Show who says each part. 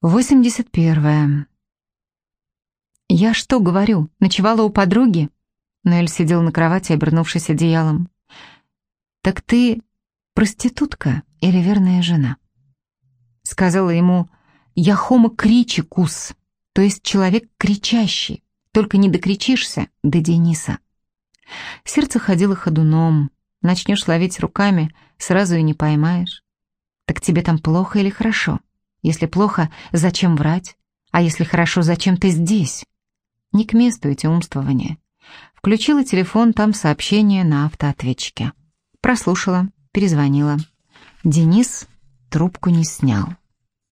Speaker 1: Восемьдесят первое. «Я что говорю, ночевала у подруги?» Ноэль сидел на кровати, обернувшись одеялом. «Так ты проститутка или верная жена?» Сказала ему, «Я хомо кричикус, то есть человек кричащий, только не докричишься до Дениса». Сердце ходило ходуном, начнешь ловить руками, сразу и не поймаешь. Так тебе там плохо или хорошо? Если плохо, зачем врать? А если хорошо, зачем ты здесь? Не к месту эти умствования. Включила телефон, там сообщение на автоответчике. Прослушала, перезвонила. Денис трубку не снял.